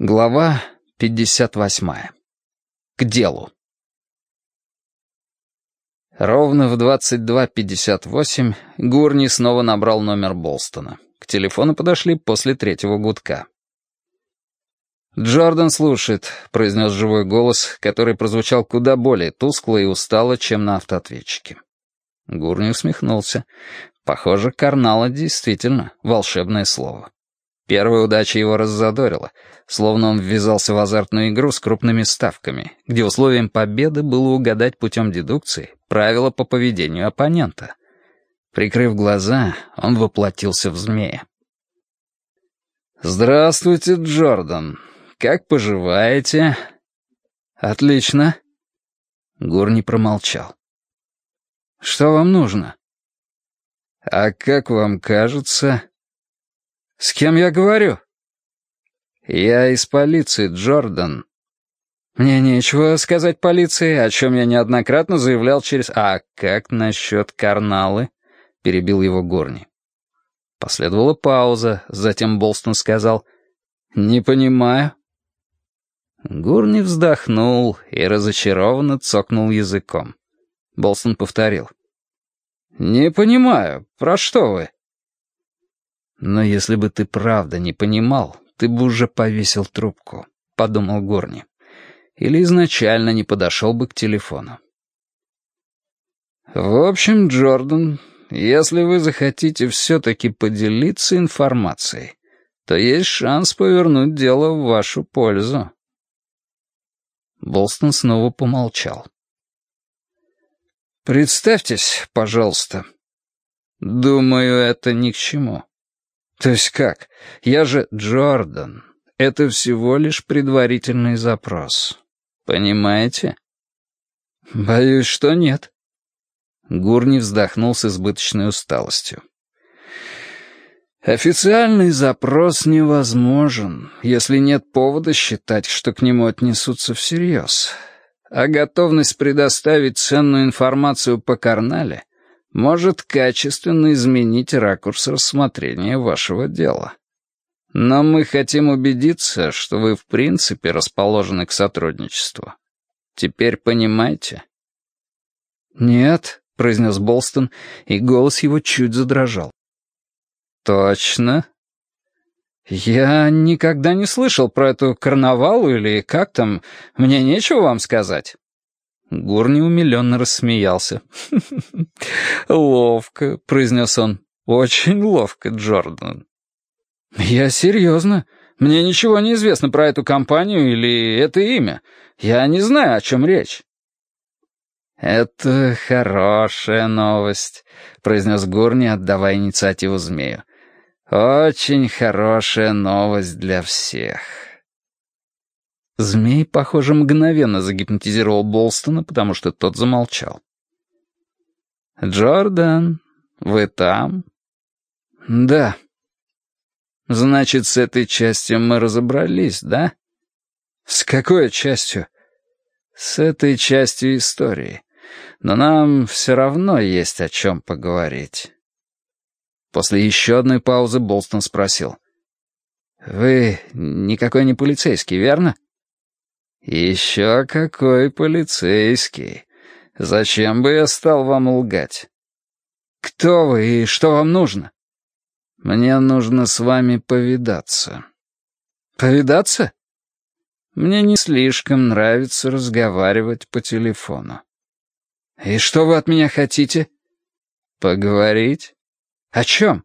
Глава 58. К делу. Ровно в 22.58 Гурни снова набрал номер Болстона. К телефону подошли после третьего гудка. «Джордан слушает», — произнес живой голос, который прозвучал куда более тускло и устало, чем на автоответчике. Гурни усмехнулся. Похоже, карнала действительно волшебное слово. Первая удача его раззадорила, словно он ввязался в азартную игру с крупными ставками, где условием победы было угадать путем дедукции правила по поведению оппонента. Прикрыв глаза, он воплотился в змея. «Здравствуйте, Джордан. Как поживаете?» «Отлично». Гурни промолчал. «Что вам нужно?» «А как вам кажется...» «С кем я говорю?» «Я из полиции, Джордан». «Мне нечего сказать полиции, о чем я неоднократно заявлял через...» «А как насчет карналы?» — перебил его Горни. Последовала пауза, затем Болстон сказал «Не понимаю». Гурни вздохнул и разочарованно цокнул языком. Болстон повторил. «Не понимаю, про что вы?» «Но если бы ты правда не понимал, ты бы уже повесил трубку», — подумал Горни. «Или изначально не подошел бы к телефону». «В общем, Джордан, если вы захотите все-таки поделиться информацией, то есть шанс повернуть дело в вашу пользу». Болстон снова помолчал. «Представьтесь, пожалуйста». «Думаю, это ни к чему». То есть как? Я же Джордан. Это всего лишь предварительный запрос. Понимаете? Боюсь, что нет. Гурни вздохнул с избыточной усталостью. Официальный запрос невозможен, если нет повода считать, что к нему отнесутся всерьез. А готовность предоставить ценную информацию по карнале может качественно изменить ракурс рассмотрения вашего дела. Но мы хотим убедиться, что вы в принципе расположены к сотрудничеству. Теперь понимаете?» «Нет», — произнес Болстон, и голос его чуть задрожал. «Точно?» «Я никогда не слышал про эту карнавал или как там. Мне нечего вам сказать». Гурни умиленно рассмеялся. «Ловко», — произнес он. «Очень ловко, Джордан». «Я серьезно. Мне ничего не известно про эту компанию или это имя. Я не знаю, о чем речь». «Это хорошая новость», — произнес Гурни, отдавая инициативу змею. «Очень хорошая новость для всех». Змей, похоже, мгновенно загипнотизировал Болстона, потому что тот замолчал. «Джордан, вы там?» «Да». «Значит, с этой частью мы разобрались, да?» «С какой частью?» «С этой частью истории. Но нам все равно есть о чем поговорить». После еще одной паузы Болстон спросил. «Вы никакой не полицейский, верно?» «Еще какой полицейский! Зачем бы я стал вам лгать?» «Кто вы и что вам нужно?» «Мне нужно с вами повидаться». «Повидаться?» «Мне не слишком нравится разговаривать по телефону». «И что вы от меня хотите?» «Поговорить?» «О чем?»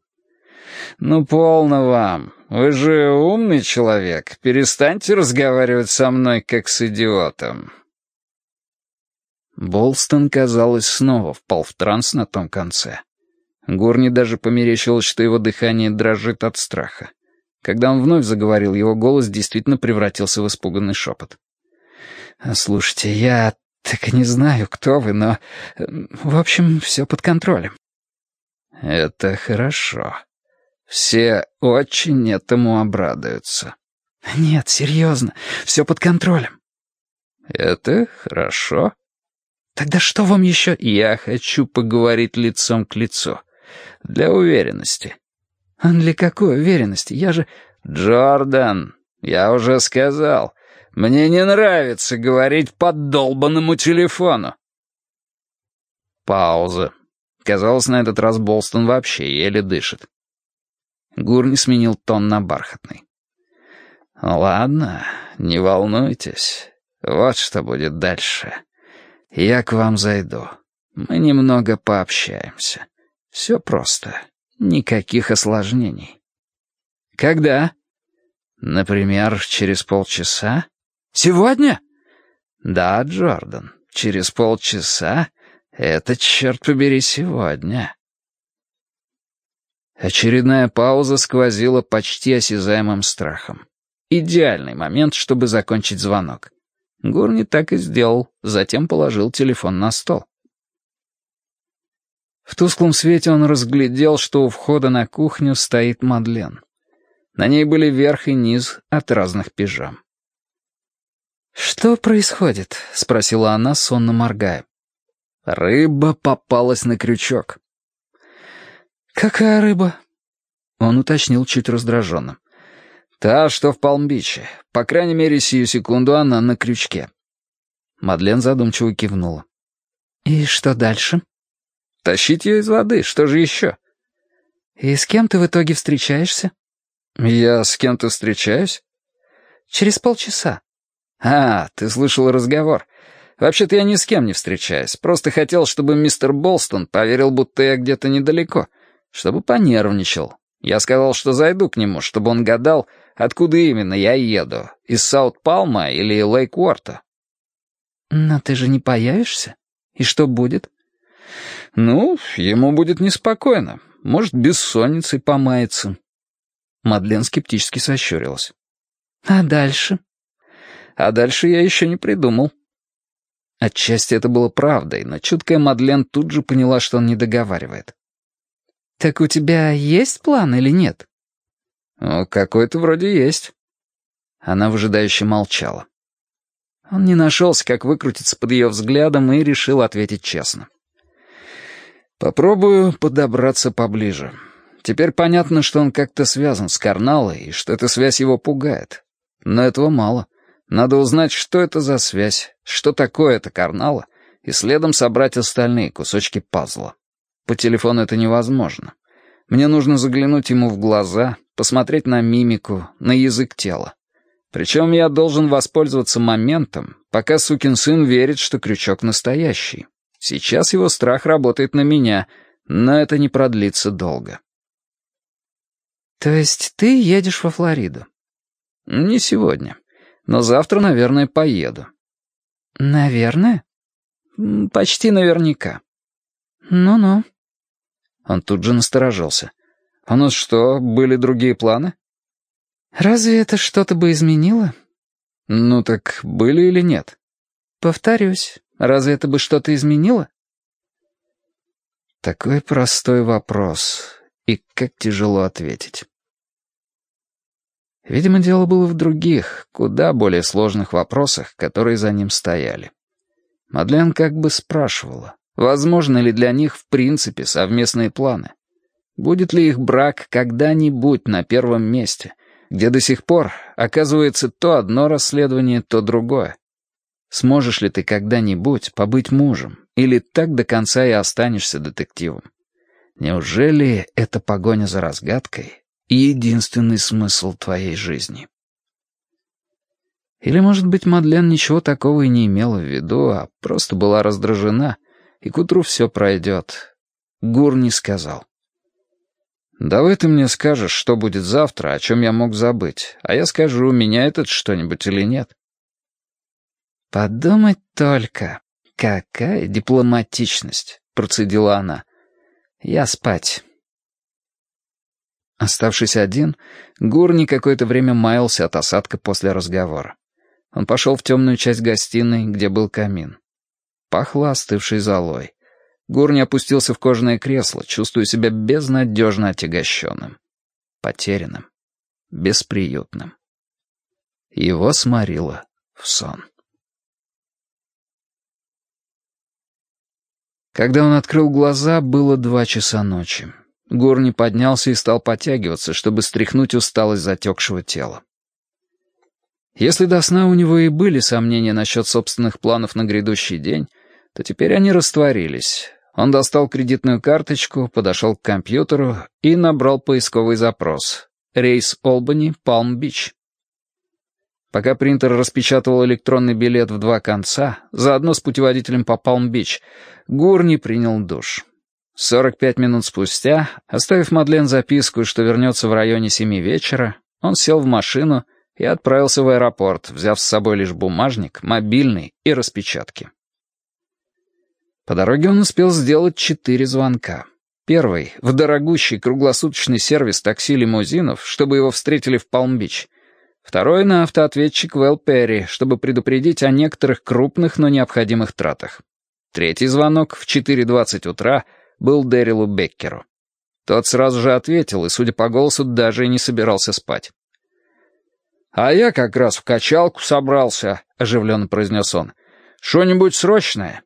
«Ну, полно вам. Вы же умный человек. Перестаньте разговаривать со мной, как с идиотом». Болстон, казалось, снова впал в транс на том конце. Гурни даже померещилось, что его дыхание дрожит от страха. Когда он вновь заговорил, его голос действительно превратился в испуганный шепот. «Слушайте, я так и не знаю, кто вы, но... В общем, все под контролем». «Это хорошо», все очень этому обрадуются. Нет, серьезно, все под контролем. Это хорошо. Тогда что вам еще? Я хочу поговорить лицом к лицу. Для уверенности. А для какой уверенности? Я же... Джордан, Я уже сказал, мне не нравится говорить по долбанному телефону. Пауза. Казалось, на этот раз Болстон вообще еле дышит. Гурни сменил тон на бархатный. «Ладно, не волнуйтесь. Вот что будет дальше. Я к вам зайду. Мы немного пообщаемся. Все просто. Никаких осложнений». «Когда?» «Например, через полчаса?» «Сегодня?» «Да, Джордан, через полчаса это, черт побери, сегодня». Очередная пауза сквозила почти осязаемым страхом. Идеальный момент, чтобы закончить звонок. Гурни так и сделал, затем положил телефон на стол. В тусклом свете он разглядел, что у входа на кухню стоит Мадлен. На ней были верх и низ от разных пижам. «Что происходит?» — спросила она, сонно моргая. Рыба попалась на крючок. «Какая рыба?» Он уточнил чуть раздраженно. «Та, что в Палм-Биче. По крайней мере, сию секунду она на крючке». Мадлен задумчиво кивнула. «И что дальше?» «Тащить ее из воды, что же еще?» «И с кем ты в итоге встречаешься?» «Я с кем-то встречаюсь?» «Через полчаса». «А, ты слышал разговор. Вообще-то я ни с кем не встречаюсь. Просто хотел, чтобы мистер Болстон поверил, будто я где-то недалеко, чтобы понервничал. Я сказал, что зайду к нему, чтобы он гадал, откуда именно я еду, из Саут-Палма или Лейк-Уорта. «Но ты же не появишься? И что будет?» «Ну, ему будет неспокойно. Может, бессонницей помается». Мадлен скептически сощурилась. «А дальше?» «А дальше я еще не придумал». Отчасти это было правдой, но чуткая Мадлен тут же поняла, что он не договаривает. «Так у тебя есть план или нет?» «Ну, какой-то вроде есть». Она выжидающе молчала. Он не нашелся, как выкрутиться под ее взглядом, и решил ответить честно. «Попробую подобраться поближе. Теперь понятно, что он как-то связан с Карналой, и что эта связь его пугает. Но этого мало. Надо узнать, что это за связь, что такое это Карнала, и следом собрать остальные кусочки пазла. По телефону это невозможно. Мне нужно заглянуть ему в глаза, посмотреть на мимику, на язык тела. Причем я должен воспользоваться моментом, пока сукин сын верит, что крючок настоящий. Сейчас его страх работает на меня, но это не продлится долго. «То есть ты едешь во Флориду?» «Не сегодня. Но завтра, наверное, поеду». «Наверное?» «Почти наверняка». «Ну-ну». Он тут же насторожился. «У нас что, были другие планы?» «Разве это что-то бы изменило?» «Ну так были или нет?» «Повторюсь, разве это бы что-то изменило?» Такой простой вопрос, и как тяжело ответить. Видимо, дело было в других, куда более сложных вопросах, которые за ним стояли. Мадлен как бы спрашивала, возможно ли для них в принципе совместные планы. Будет ли их брак когда-нибудь на первом месте, где до сих пор оказывается то одно расследование, то другое? Сможешь ли ты когда-нибудь побыть мужем, или так до конца и останешься детективом? Неужели это погоня за разгадкой единственный смысл твоей жизни. Или, может быть, Мадлен ничего такого и не имела в виду, а просто была раздражена, и к утру все пройдет. Гур не сказал. «Давай ты мне скажешь, что будет завтра, о чем я мог забыть, а я скажу, меняет это что-нибудь или нет». «Подумать только, какая дипломатичность», — процедила она. «Я спать». Оставшись один, Гурни какое-то время маялся от осадка после разговора. Он пошел в темную часть гостиной, где был камин. Пахло остывшей золой. Гурни опустился в кожаное кресло, чувствуя себя безнадежно отягощенным. Потерянным. Бесприютным. Его сморило в сон. Когда он открыл глаза, было два часа ночи. Горни поднялся и стал подтягиваться, чтобы стряхнуть усталость затекшего тела. Если до сна у него и были сомнения насчет собственных планов на грядущий день, то теперь они растворились. Он достал кредитную карточку, подошел к компьютеру и набрал поисковый запрос. Рейс Олбани, Палм-Бич. Пока принтер распечатывал электронный билет в два конца, заодно с путеводителем по Палм-Бич, Гурни принял душ. 45 минут спустя, оставив Мадлен записку, что вернется в районе семи вечера, он сел в машину и отправился в аэропорт, взяв с собой лишь бумажник, мобильный и распечатки. По дороге он успел сделать четыре звонка. Первый — в дорогущий круглосуточный сервис такси-лимузинов, чтобы его встретили в Палм-Бич. Второй — на автоответчик Вэл Перри, чтобы предупредить о некоторых крупных, но необходимых тратах. Третий звонок в 4.20 утра был Дэрилу Беккеру. Тот сразу же ответил и, судя по голосу, даже и не собирался спать. «А я как раз в качалку собрался», — оживленно произнес он. «Что-нибудь срочное?»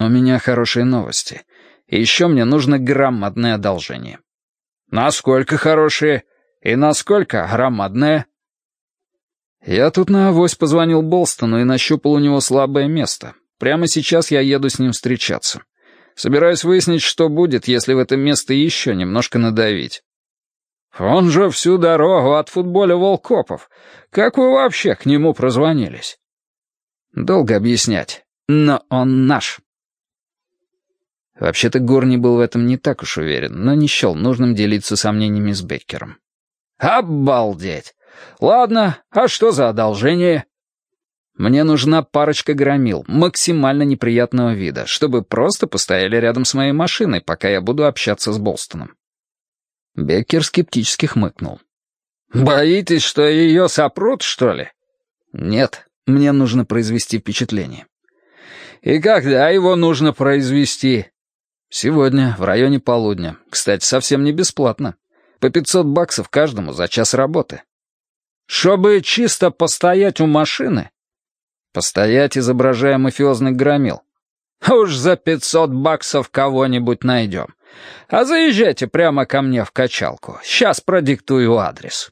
«У меня хорошие новости. И еще мне нужно громадное одолжение». «Насколько хорошие? И насколько громадное?» Я тут на авось позвонил Болстону и нащупал у него слабое место. Прямо сейчас я еду с ним встречаться. Собираюсь выяснить, что будет, если в это место еще немножко надавить. Он же всю дорогу от футболя Волкопов. Как вы вообще к нему прозвонились? Долго объяснять, но он наш. Вообще-то Горни был в этом не так уж уверен, но не счел нужным делиться сомнениями с Беккером. «Обалдеть! Ладно, а что за одолжение?» «Мне нужна парочка громил, максимально неприятного вида, чтобы просто постояли рядом с моей машиной, пока я буду общаться с Болстоном». Беккер скептически хмыкнул. «Боитесь, что ее сопрут, что ли?» «Нет, мне нужно произвести впечатление». «И когда его нужно произвести?» «Сегодня, в районе полудня. Кстати, совсем не бесплатно. По 500 баксов каждому за час работы». «Чтобы чисто постоять у машины?» «Постоять, изображая мафиозный громил». «Уж за 500 баксов кого-нибудь найдем. А заезжайте прямо ко мне в качалку. Сейчас продиктую адрес».